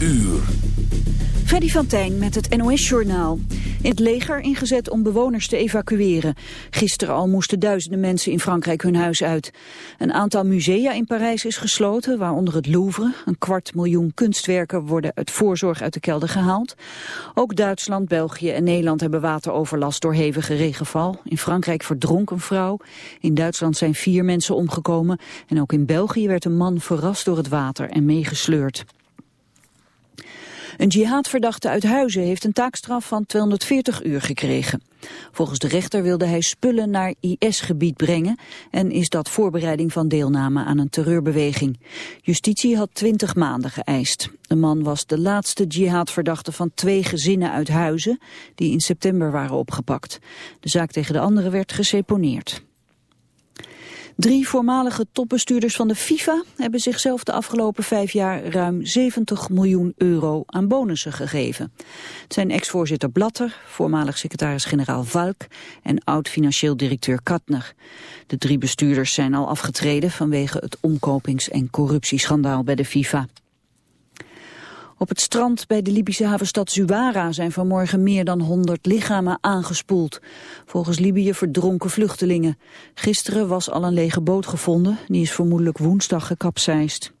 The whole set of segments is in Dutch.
uur. Freddy van Tijn met het NOS-journaal. In het leger ingezet om bewoners te evacueren. Gisteren al moesten duizenden mensen in Frankrijk hun huis uit. Een aantal musea in Parijs is gesloten, waaronder het Louvre. Een kwart miljoen kunstwerken worden uit voorzorg uit de kelder gehaald. Ook Duitsland, België en Nederland hebben wateroverlast door hevige regenval. In Frankrijk verdronk een vrouw. In Duitsland zijn vier mensen omgekomen. En ook in België werd een man verrast door het water en meegesleurd. Een jihadverdachte uit Huizen heeft een taakstraf van 240 uur gekregen. Volgens de rechter wilde hij spullen naar IS-gebied brengen en is dat voorbereiding van deelname aan een terreurbeweging. Justitie had 20 maanden geëist. De man was de laatste jihadverdachte van twee gezinnen uit Huizen die in september waren opgepakt. De zaak tegen de anderen werd geseponeerd. Drie voormalige topbestuurders van de FIFA hebben zichzelf de afgelopen vijf jaar ruim 70 miljoen euro aan bonussen gegeven. Het zijn ex-voorzitter Blatter, voormalig secretaris-generaal Valk en oud-financieel directeur Katner. De drie bestuurders zijn al afgetreden vanwege het omkopings- en corruptieschandaal bij de FIFA. Op het strand bij de Libische havenstad Zuwara zijn vanmorgen meer dan 100 lichamen aangespoeld. Volgens Libië verdronken vluchtelingen. Gisteren was al een lege boot gevonden, die is vermoedelijk woensdag gekapseist.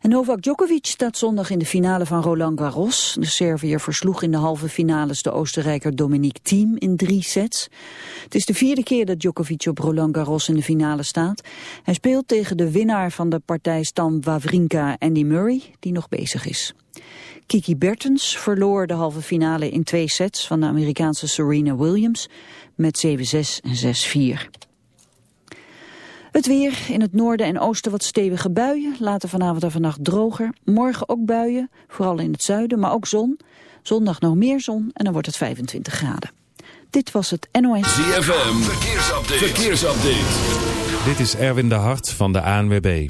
En Novak Djokovic staat zondag in de finale van Roland Garros. De Serviër versloeg in de halve finales de Oostenrijker Dominique Thiem in drie sets. Het is de vierde keer dat Djokovic op Roland Garros in de finale staat. Hij speelt tegen de winnaar van de partij Stan Wawrinka Andy Murray, die nog bezig is. Kiki Bertens verloor de halve finale in twee sets van de Amerikaanse Serena Williams met 7-6 en 6-4. Het weer, in het noorden en oosten wat stevige buien. Later vanavond en vannacht droger. Morgen ook buien, vooral in het zuiden, maar ook zon. Zondag nog meer zon en dan wordt het 25 graden. Dit was het NOS. ZFM, verkeersupdate. verkeersupdate. Dit is Erwin de Hart van de ANWB.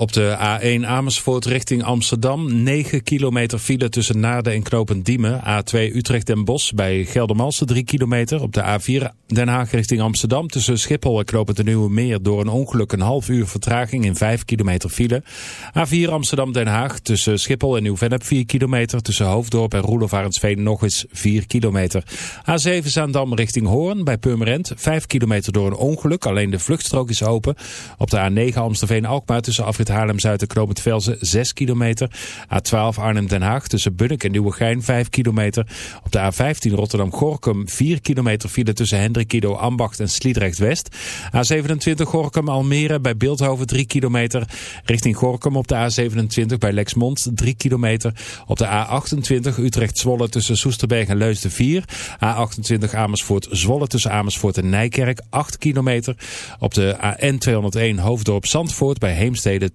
Op de A1 Amersfoort richting Amsterdam. 9 kilometer file tussen Naarden en Knopend Diemen. A2 Utrecht den Bosch bij Geldermalsen 3 kilometer. Op de A4 Den Haag richting Amsterdam. Tussen Schiphol en Knopend de Nieuwe Meer. Door een ongeluk een half uur vertraging in 5 kilometer file. A4 Amsterdam Den Haag. Tussen Schiphol en Nieuw-Vennep 4 kilometer. Tussen Hoofddorp en Roelof nog eens 4 kilometer. A7 Zaandam richting Hoorn bij Purmerend. 5 kilometer door een ongeluk. Alleen de vluchtstrook is open. Op de A9 Amstelveen-Alkmaar tussen afrit Haarlem-Zuid en Velzen 6 kilometer. A12 Arnhem-Den Haag tussen Bunnik en Nieuwegein 5 kilometer. Op de A15 Rotterdam-Gorkum 4 kilometer file tussen Hendrikido, Ambacht en Sliedrecht-West. A27 Gorkum-Almere bij Beeldhoven 3 kilometer. Richting Gorkum op de A27 bij Lexmond 3 kilometer. Op de A28 Utrecht-Zwolle tussen Soesterberg en Leusden 4. A28 Amersfoort-Zwolle tussen Amersfoort en Nijkerk 8 kilometer. Op de AN201 Hoofddorp-Zandvoort bij Heemstede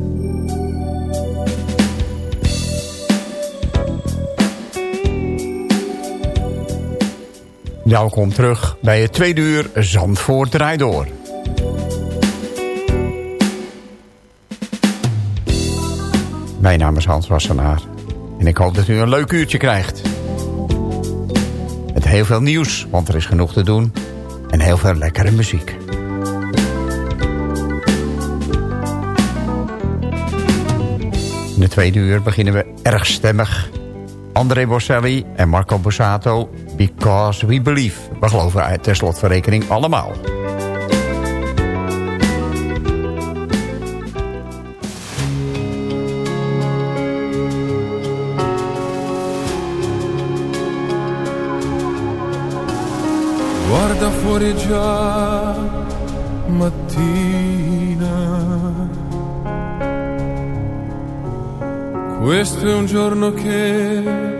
Welkom terug bij het tweede uur Zandvoort draait door. Mijn naam is Hans Wassenaar en ik hoop dat u een leuk uurtje krijgt. Met heel veel nieuws, want er is genoeg te doen en heel veel lekkere muziek. In de tweede uur beginnen we erg stemmig André Bocelli en Marco Borsato, Because We Believe. We geloven ter slotverrekening allemaal. Guarda fuori già mattina. Questo è un giorno che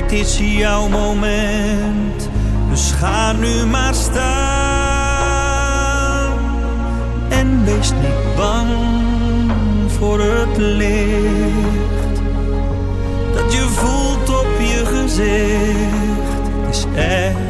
Dit is jouw moment, dus ga nu maar staan. En wees niet bang voor het licht dat je voelt op je gezicht. Het is echt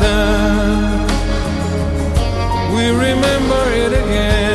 then we remember it again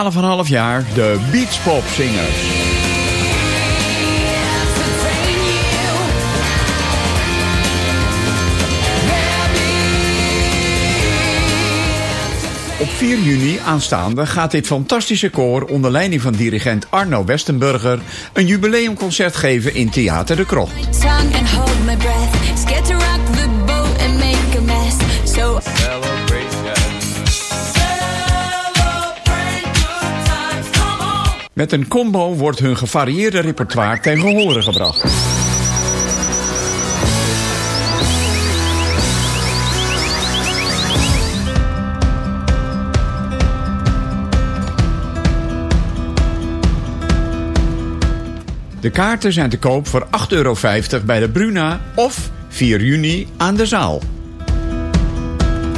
12,5 jaar de Beachpop Singers. Op 4 juni aanstaande gaat dit fantastische koor onder leiding van dirigent Arno Westenburger een jubileumconcert geven in Theater de Krocht. Met een combo wordt hun gevarieerde repertoire ten gehore gebracht. De kaarten zijn te koop voor 8,50 euro bij de Bruna of 4 juni aan de zaal.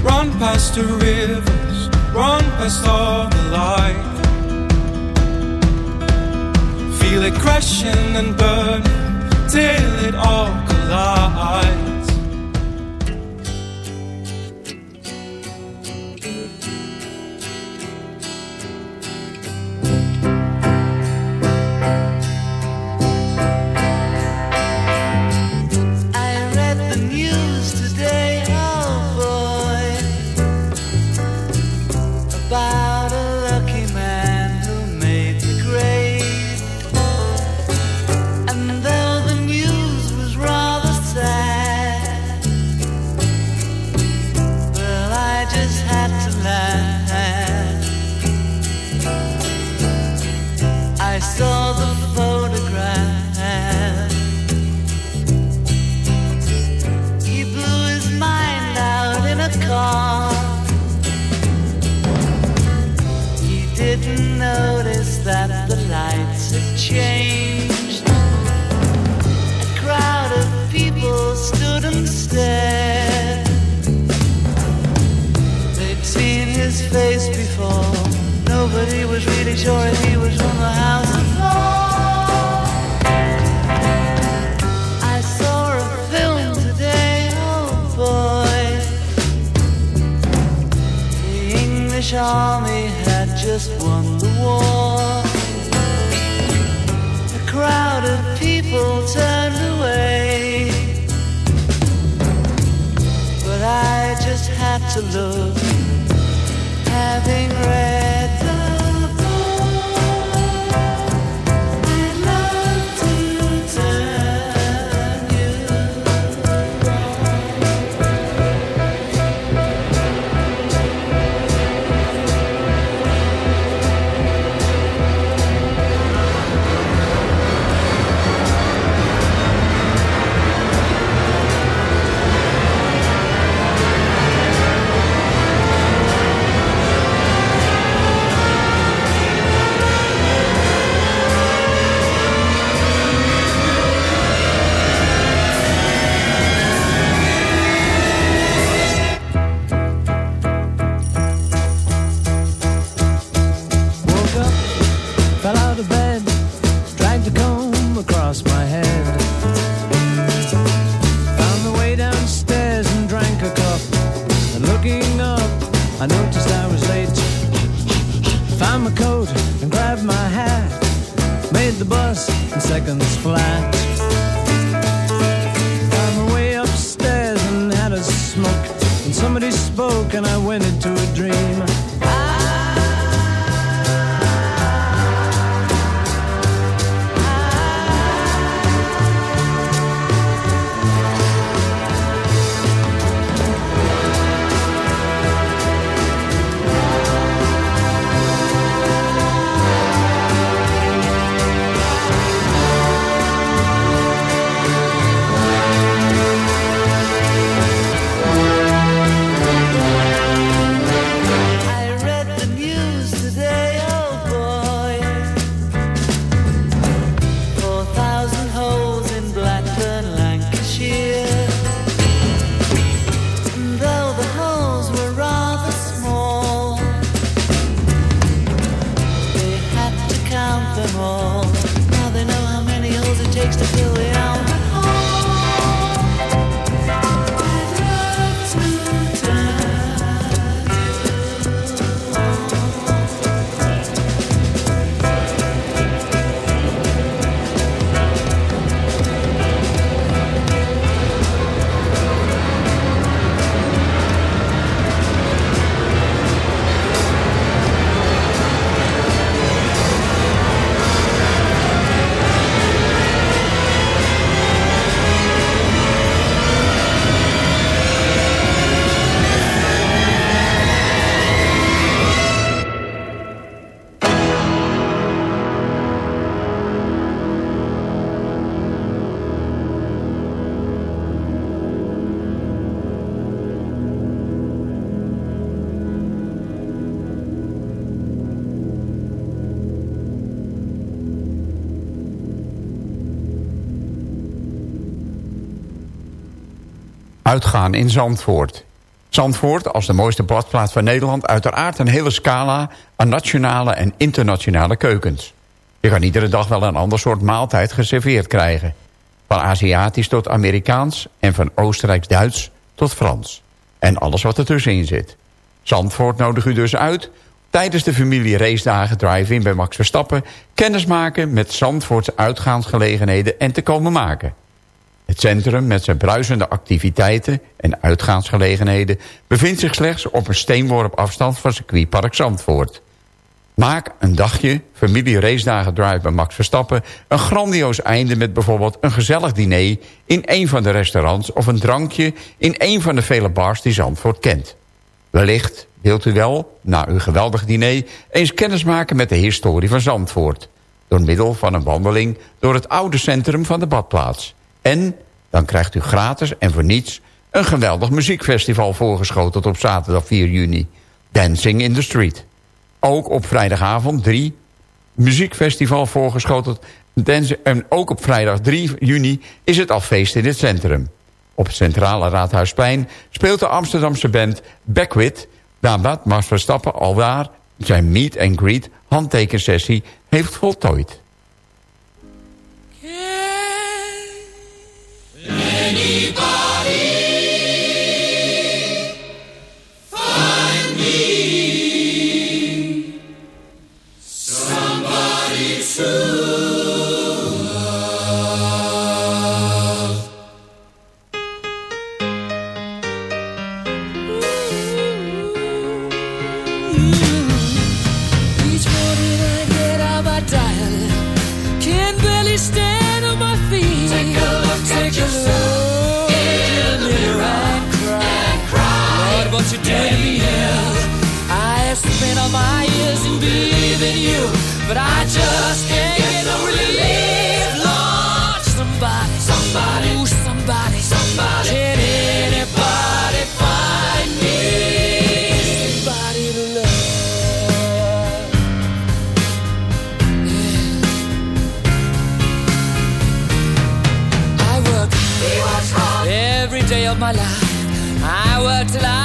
Run past the rivers, run past all the light. Feel it crashing and burning till it all collides. Bye. Uitgaan in Zandvoort. Zandvoort, als de mooiste badplaats van Nederland... uiteraard een hele scala aan nationale en internationale keukens. Je kan iedere dag wel een ander soort maaltijd geserveerd krijgen. Van Aziatisch tot Amerikaans en van Oostenrijks-Duits tot Frans. En alles wat ertussenin zit. Zandvoort nodig u dus uit tijdens de familie racedagen drive-in bij Max Verstappen... kennis maken met Zandvoortse uitgaansgelegenheden en te komen maken. Het centrum met zijn bruisende activiteiten en uitgaansgelegenheden... bevindt zich slechts op een steenworp afstand van circuitpark Zandvoort. Maak een dagje, familie racedagen drive bij Max Verstappen... een grandioos einde met bijvoorbeeld een gezellig diner... in een van de restaurants of een drankje in een van de vele bars die Zandvoort kent. Wellicht wilt u wel, na uw geweldig diner... eens kennis maken met de historie van Zandvoort... door middel van een wandeling door het oude centrum van de badplaats... En dan krijgt u gratis en voor niets een geweldig muziekfestival voorgeschoteld op zaterdag 4 juni. Dancing in the Street. Ook op vrijdagavond 3 muziekfestival voorgeschoteld. En ook op vrijdag 3 juni is het al feest in het centrum. Op het centrale Raadhuisplein speelt de Amsterdamse band Backwit... nadat Max Verstappen aldaar zijn meet and greet handtekensessie heeft voltooid. But I just can't get no relief. Lord, somebody, Somebody. ooh, somebody, Somebody. Can anybody find me somebody to love? I work every day of my life. I work till I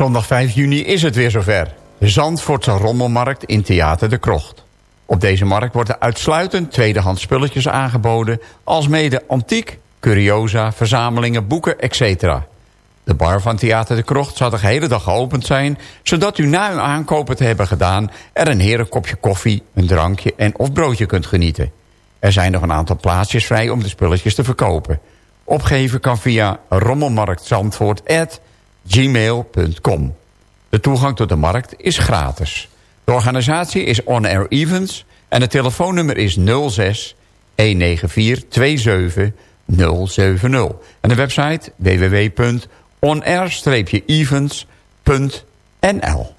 zondag 5 juni is het weer zover. De Zandvoortse Rommelmarkt in Theater de Krocht. Op deze markt worden uitsluitend tweedehands spulletjes aangeboden... als mede antiek, curiosa, verzamelingen, boeken, etc. De bar van Theater de Krocht zal de hele dag geopend zijn... zodat u na uw aankopen te hebben gedaan... er een heerlijk kopje koffie, een drankje en of broodje kunt genieten. Er zijn nog een aantal plaatsjes vrij om de spulletjes te verkopen. Opgeven kan via rommelmarktzandvoort.gmail.com. De toegang tot de markt is gratis. De organisatie is On Air Events en het telefoonnummer is 06 194 27 070. En de website www.onair-events.nl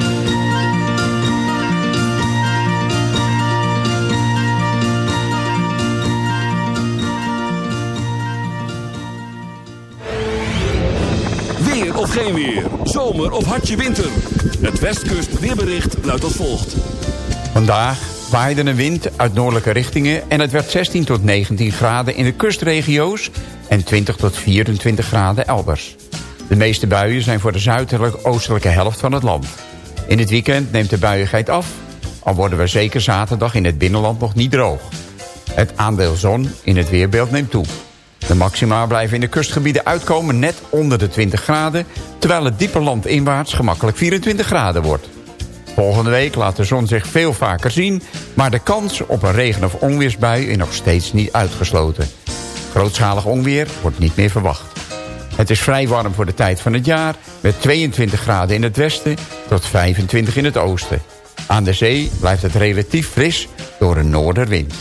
Of geen weer. Zomer of hartje winter. Het Westkust weerbericht luidt als volgt. Vandaag waaide een wind uit noordelijke richtingen... en het werd 16 tot 19 graden in de kustregio's... en 20 tot 24 graden elders. De meeste buien zijn voor de zuidelijk-oostelijke helft van het land. In het weekend neemt de buiigheid af... al worden we zeker zaterdag in het binnenland nog niet droog. Het aandeel zon in het weerbeeld neemt toe. De maxima blijven in de kustgebieden uitkomen net onder de 20 graden... terwijl het diepe land inwaarts gemakkelijk 24 graden wordt. Volgende week laat de zon zich veel vaker zien... maar de kans op een regen- of onweersbui is nog steeds niet uitgesloten. Grootschalig onweer wordt niet meer verwacht. Het is vrij warm voor de tijd van het jaar... met 22 graden in het westen tot 25 in het oosten. Aan de zee blijft het relatief fris door een noorderwind.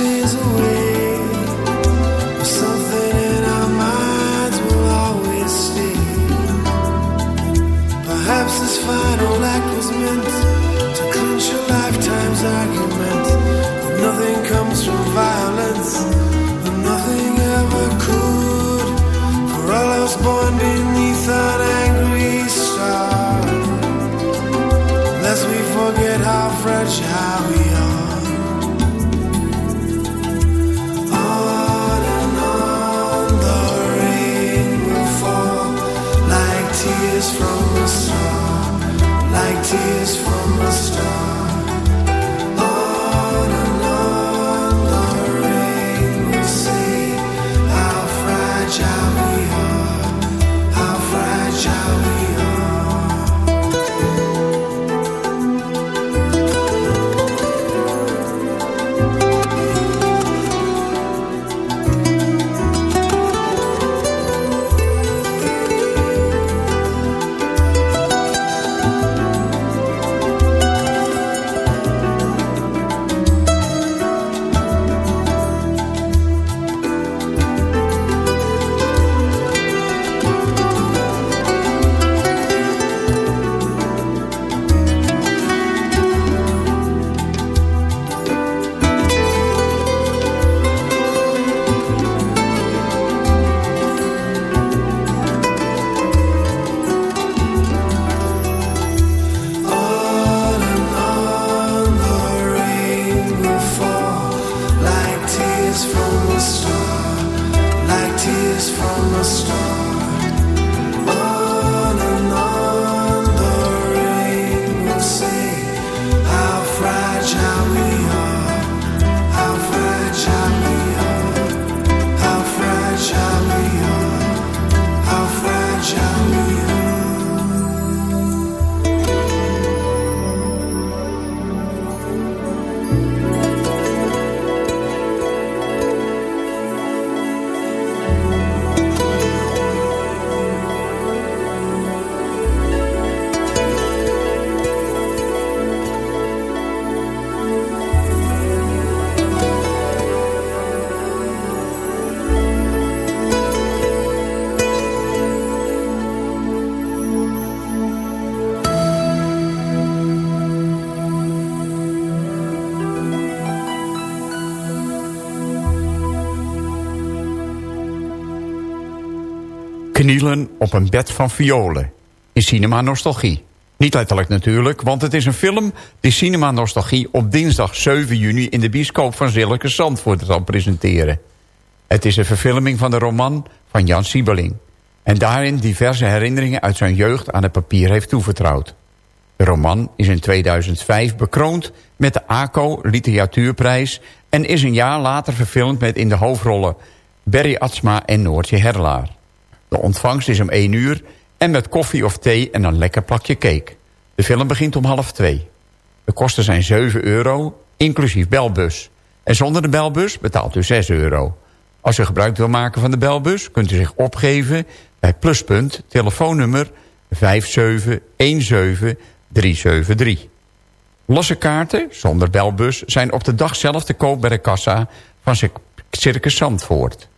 washes away. stone. Op een bed van violen. In Cinema Nostalgie. Niet letterlijk natuurlijk, want het is een film... die Cinema Nostalgie op dinsdag 7 juni... in de bioscoop van Zilke Zandvoort zal presenteren. Het is een verfilming van de roman van Jan Siebeling... en daarin diverse herinneringen uit zijn jeugd aan het papier heeft toevertrouwd. De roman is in 2005 bekroond met de ACO Literatuurprijs... en is een jaar later verfilmd met in de hoofdrollen... Berry Atsma en Noortje Herlaar. De ontvangst is om 1 uur en met koffie of thee en een lekker plakje cake. De film begint om half 2. De kosten zijn 7 euro, inclusief belbus. En zonder de belbus betaalt u 6 euro. Als u gebruik wil maken van de belbus... kunt u zich opgeven bij Pluspunt, telefoonnummer 5717373. Losse kaarten, zonder belbus... zijn op de dag zelf te koop bij de kassa van Circus Zandvoort.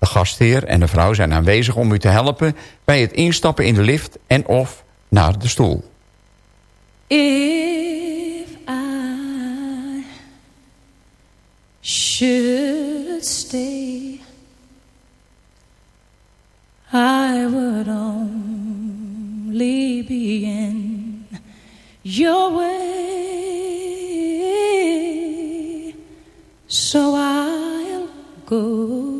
De gastheer en de vrouw zijn aanwezig om u te helpen bij het instappen in de lift en of naar de stoel. If I should stay, I would only be in your way. So go.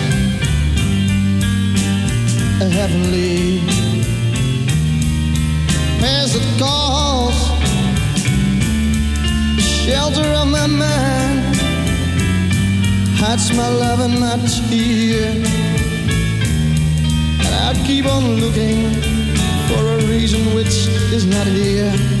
Heavenly. As it calls the shelter of my mind hides my love and my tear and I keep on looking for a reason which is not here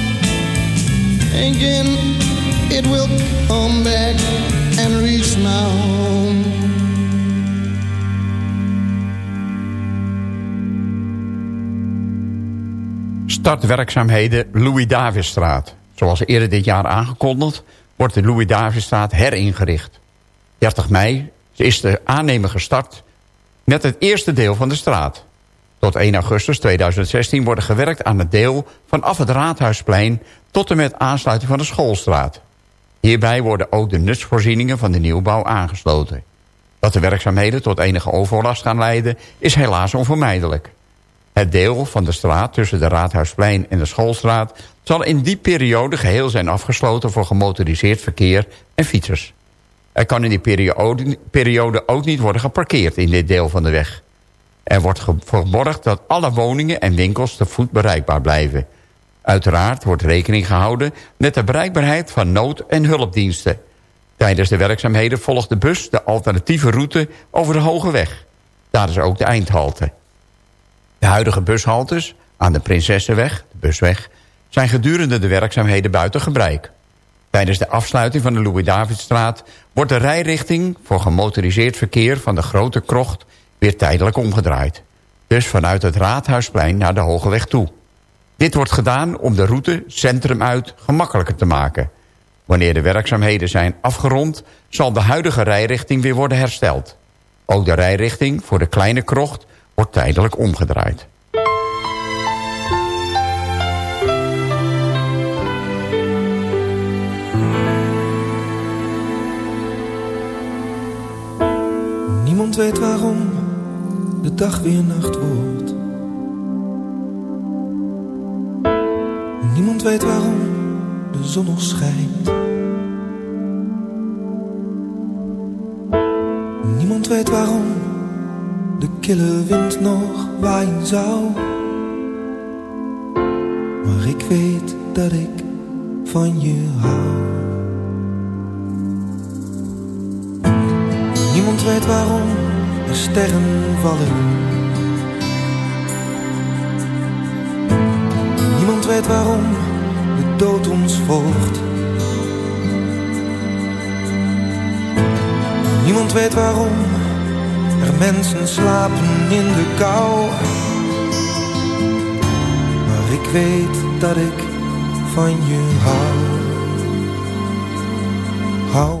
Thinking it will come back and reach my home. Startwerkzaamheden Louis Davisstraat. Zoals eerder dit jaar aangekondigd wordt de Louis Davisstraat heringericht. 30 mei is de aannemer gestart met het eerste deel van de straat. Tot 1 augustus 2016 wordt er gewerkt aan het deel vanaf het Raadhuisplein tot en met aansluiting van de Schoolstraat. Hierbij worden ook de nutsvoorzieningen van de nieuwbouw aangesloten. Dat de werkzaamheden tot enige overlast gaan leiden is helaas onvermijdelijk. Het deel van de straat tussen de Raadhuisplein en de Schoolstraat... zal in die periode geheel zijn afgesloten voor gemotoriseerd verkeer en fietsers. Er kan in die periode ook niet worden geparkeerd in dit deel van de weg. Er wordt geborgd dat alle woningen en winkels te voet bereikbaar blijven. Uiteraard wordt rekening gehouden met de bereikbaarheid van nood- en hulpdiensten. Tijdens de werkzaamheden volgt de bus de alternatieve route over de Hoge Weg. Daar is ook de eindhalte. De huidige bushaltes aan de Prinsessenweg, de busweg... zijn gedurende de werkzaamheden buiten gebruik. Tijdens de afsluiting van de Louis-Davidstraat... wordt de rijrichting voor gemotoriseerd verkeer van de Grote Krocht... weer tijdelijk omgedraaid. Dus vanuit het Raadhuisplein naar de Hogeweg toe. Dit wordt gedaan om de route centrum uit gemakkelijker te maken. Wanneer de werkzaamheden zijn afgerond... zal de huidige rijrichting weer worden hersteld. Ook de rijrichting voor de Kleine Krocht wordt tijdelijk omgedraaid. Niemand weet waarom de dag weer nacht wordt. Niemand weet waarom de zon nog schijnt. Niemand weet waarom de kille wind nog waaien zou. Maar ik weet dat ik van je hou. Niemand weet waarom de sterren vallen. Niemand weet waarom de dood ons volgt. Niemand weet waarom er mensen slapen in de kou. Maar ik weet dat ik van je hou. Hou.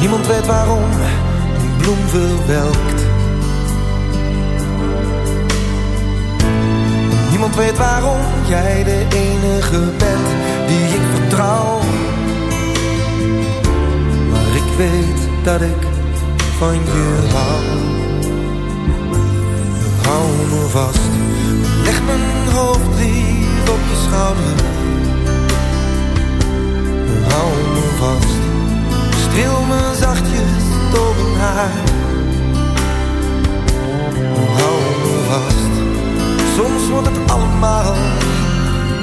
Niemand weet waarom een bloem verwelkt. Niemand weet waarom jij de enige bent die ik vertrouw. Maar ik weet dat ik van je hou. Hou me vast, leg mijn hoofd lief op je schouder. Hou me vast, streel me zachtjes mijn haar. Hou me vast, soms wordt het allemaal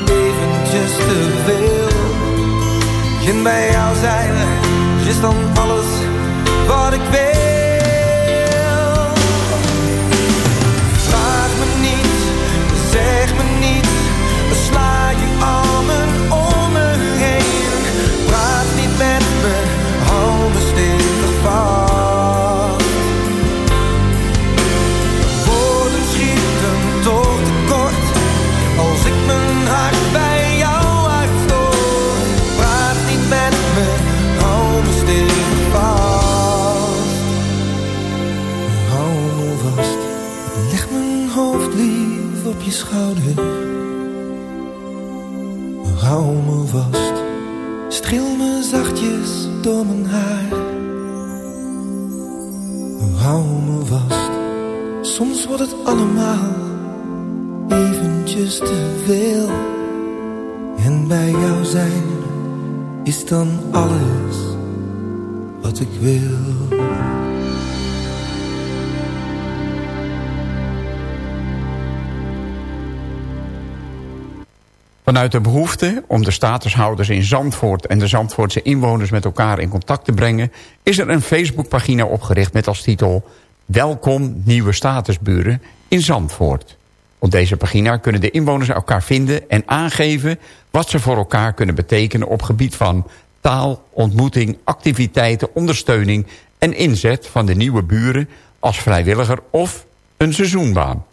eventjes te veel. En bij jou zijn is dan alles wat ik wil. Hou me vast, streel me zachtjes door mijn wordt het allemaal eventjes te veel. En bij jou zijn is dan alles wat ik wil. Vanuit de behoefte om de statushouders in Zandvoort... en de Zandvoortse inwoners met elkaar in contact te brengen... is er een Facebookpagina opgericht met als titel... Welkom nieuwe statusburen in Zandvoort. Op deze pagina kunnen de inwoners elkaar vinden en aangeven... wat ze voor elkaar kunnen betekenen op gebied van taal, ontmoeting, activiteiten, ondersteuning... en inzet van de nieuwe buren als vrijwilliger of een seizoenbaan.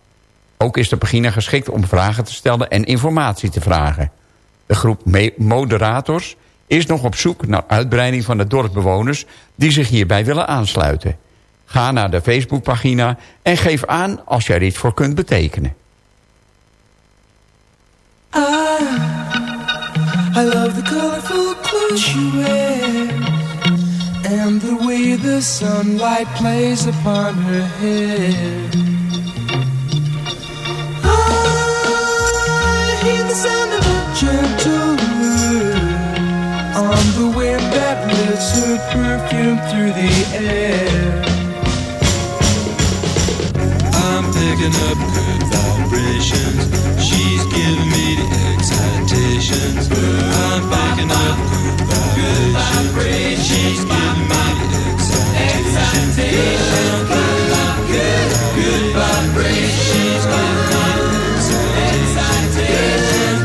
Ook is de pagina geschikt om vragen te stellen en informatie te vragen. De groep moderators is nog op zoek naar uitbreiding van de dorpsbewoners... die zich hierbij willen aansluiten. Ga naar de Facebookpagina en geef aan als jij er iets voor kunt betekenen. I, I love the colorful clothes she wears and the way the sunlight plays upon her hair. I hear the sound of a gentle on the wind that lifts her perfume through the air. Picking up good vibrations. She's giving me the excitations. I'm picking up good vibrations. She's giving me the excitations. Up good, good vibrations. Excitations.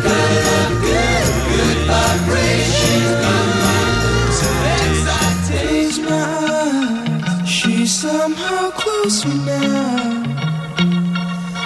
Up good, good vibrations. She's somehow closer now.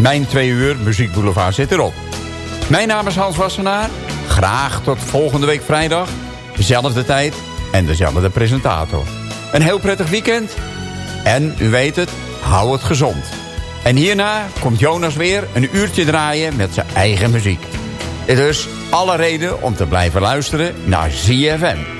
Mijn twee uur Muziek Boulevard zit erop. Mijn naam is Hans Wassenaar. Graag tot volgende week vrijdag. Dezelfde tijd en dezelfde presentator. Een heel prettig weekend. En u weet het, hou het gezond. En hierna komt Jonas weer een uurtje draaien met zijn eigen muziek. Dus alle reden om te blijven luisteren naar ZFM.